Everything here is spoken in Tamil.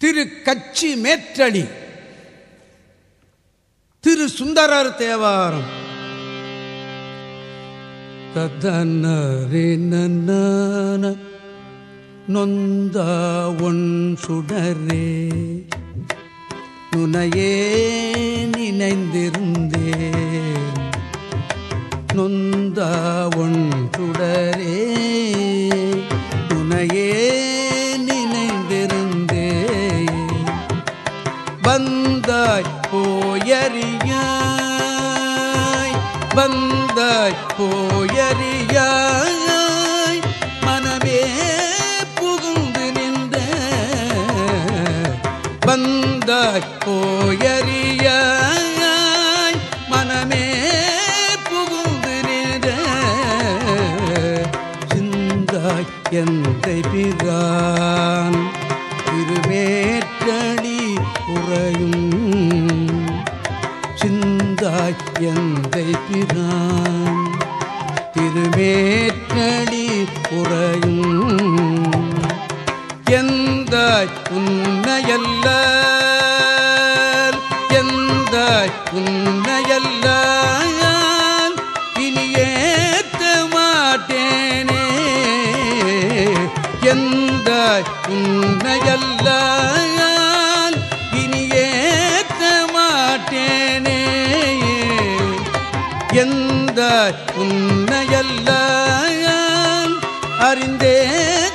திரு கச்சி மேற்றளி திரு சுந்தரர் தேவாரம். தத்தன்னரின நொந்தா ஒன் சுடரே நுனையே நினைந்திருந்தேன். நொந்த ஒன் சுடரே நுனையே வந்தாய் போயறியாய் வந்தாய் போயறியாய் மனமே புகுந்து நின்ற வந்தாய் போயறியாய் மனமே புகுந்து நின்ற சிந்தாய் எந்த பிரான் திருவேற்ற உறையும் சிந்தாய் எந்தை பிரான் திருவேற்றளி உறையும் எந்த உன்னையல்ல எந்த உன்னையல்ல இனி ஏற்ற மாட்டேனே. எந்த உன்னையல்ல உந்த உன்னையல்ல அறிந்தேன்.